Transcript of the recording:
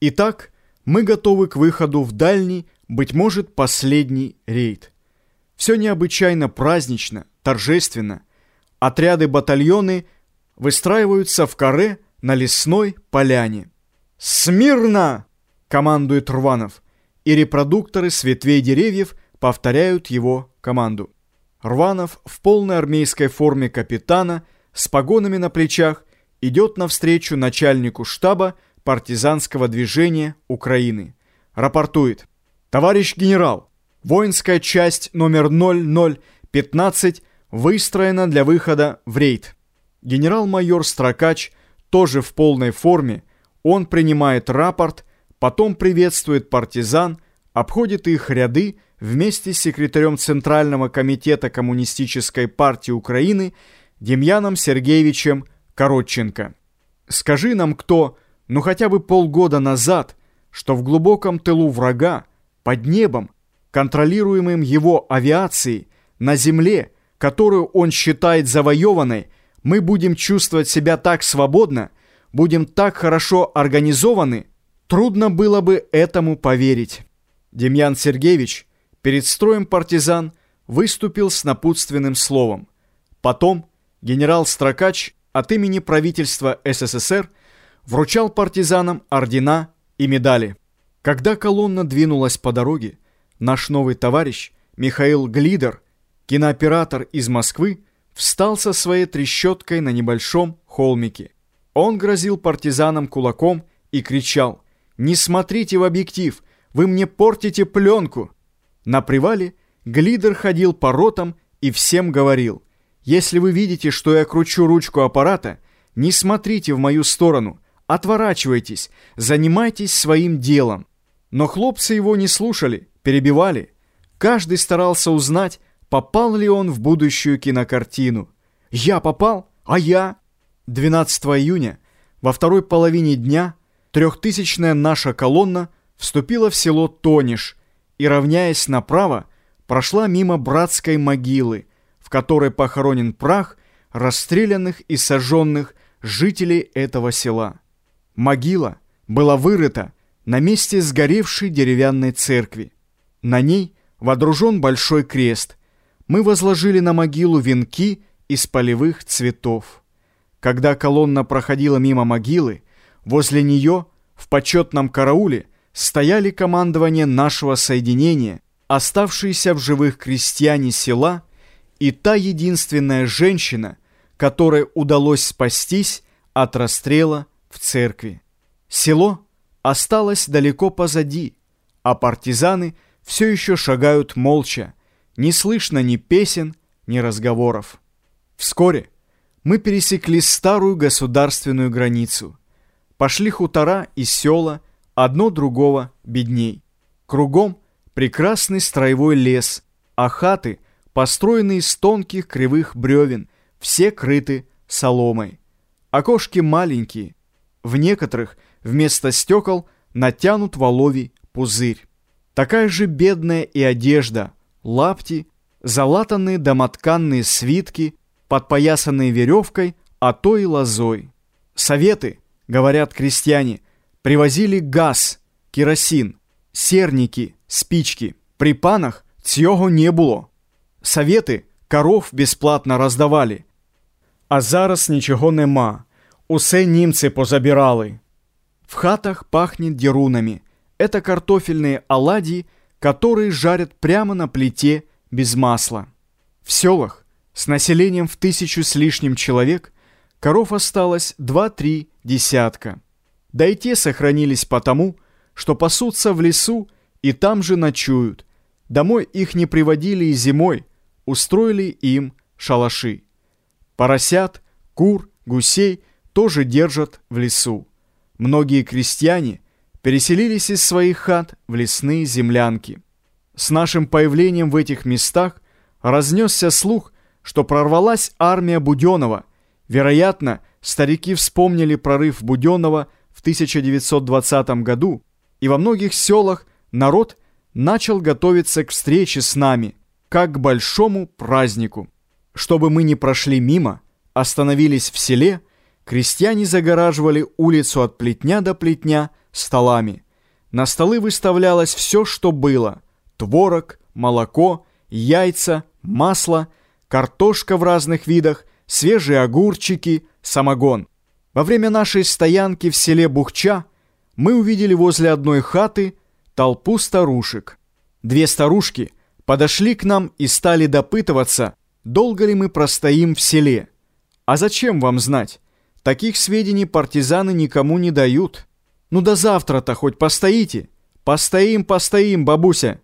Итак, мы готовы к выходу в дальний, быть может, последний рейд. Все необычайно празднично, торжественно. Отряды батальоны выстраиваются в каре на лесной поляне. «Смирно!» — командует Рванов, и репродукторы с ветвей деревьев повторяют его команду. Рванов в полной армейской форме капитана с погонами на плечах идет навстречу начальнику штаба партизанского движения Украины. Рапортует. Товарищ генерал, воинская часть номер 0015 выстроена для выхода в рейд. Генерал-майор Строкач тоже в полной форме. Он принимает рапорт, потом приветствует партизан, обходит их ряды вместе с секретарем Центрального комитета Коммунистической партии Украины Демьяном Сергеевичем Коротченко. Скажи нам кто, ну хотя бы полгода назад, что в глубоком тылу врага, под небом, контролируемым его авиацией, на земле, которую он считает завоеванной, мы будем чувствовать себя так свободно, будем так хорошо организованы, трудно было бы этому поверить. Демьян Сергеевич перед строем партизан выступил с напутственным словом. Потом генерал Строкач от имени правительства СССР вручал партизанам ордена и медали. Когда колонна двинулась по дороге, наш новый товарищ Михаил Глидер, кинооператор из Москвы, встал со своей трещоткой на небольшом холмике. Он грозил партизанам кулаком и кричал «Не смотрите в объектив, вы мне портите пленку!» На привале Глидер ходил по ротам и всем говорил «Если вы видите, что я кручу ручку аппарата, не смотрите в мою сторону, отворачивайтесь, занимайтесь своим делом». Но хлопцы его не слушали, перебивали. Каждый старался узнать, попал ли он в будущую кинокартину. «Я попал? А я?» 12 июня, во второй половине дня, трехтысячная наша колонна вступила в село Тониш и, равняясь направо, прошла мимо братской могилы, в которой похоронен прах расстрелянных и сожженных жителей этого села. Могила была вырыта на месте сгоревшей деревянной церкви. На ней водружен большой крест. Мы возложили на могилу венки из полевых цветов. Когда колонна проходила мимо могилы, возле нее в почетном карауле стояли командование нашего соединения, оставшиеся в живых крестьяне села и та единственная женщина, которой удалось спастись от расстрела в церкви. Село осталось далеко позади, а партизаны все еще шагают молча, не слышно ни песен, ни разговоров. Вскоре мы пересекли старую государственную границу. Пошли хутора и села, одно другого бедней. Кругом прекрасный строевой лес, а хаты, построенные из тонких кривых бревен, все крыты соломой. Окошки маленькие, в некоторых вместо стекол натянут воловий пузырь. Такая же бедная и одежда, лапти, залатанные домотканные свитки, подпоясанные веревкой, а то и лозой. Советы, говорят крестьяне, привозили газ, керосин, серники, спички. При панах цього не було. Совети коров безплатно роздавали. А зараз нічого нема. Усе німці позабирали. В хатах пахнет дерунами. Это картофельные оладьи, которые жарят прямо на плите без масла. В селах с населением в тысячу с лишним человек коров осталось два-три десятка. Да и те сохранились потому, что пасутся в лесу и там же ночуют. Домой их не приводили и зимой, устроили им шалаши. Поросят, кур, гусей тоже держат в лесу. Многие крестьяне переселились из своих хат в лесные землянки. С нашим появлением в этих местах разнесся слух, что прорвалась армия Буденова. Вероятно, старики вспомнили прорыв Буденова в 1920 году, и во многих селах народ начал готовиться к встрече с нами, как к большому празднику. Чтобы мы не прошли мимо, остановились в селе, Крестьяне загораживали улицу от плетня до плетня столами. На столы выставлялось все, что было. Творог, молоко, яйца, масло, картошка в разных видах, свежие огурчики, самогон. Во время нашей стоянки в селе Бухча мы увидели возле одной хаты толпу старушек. Две старушки подошли к нам и стали допытываться, долго ли мы простоим в селе. А зачем вам знать? Таких сведений партизаны никому не дают. Ну до завтра-то хоть постоите. Постоим, постоим, бабуся.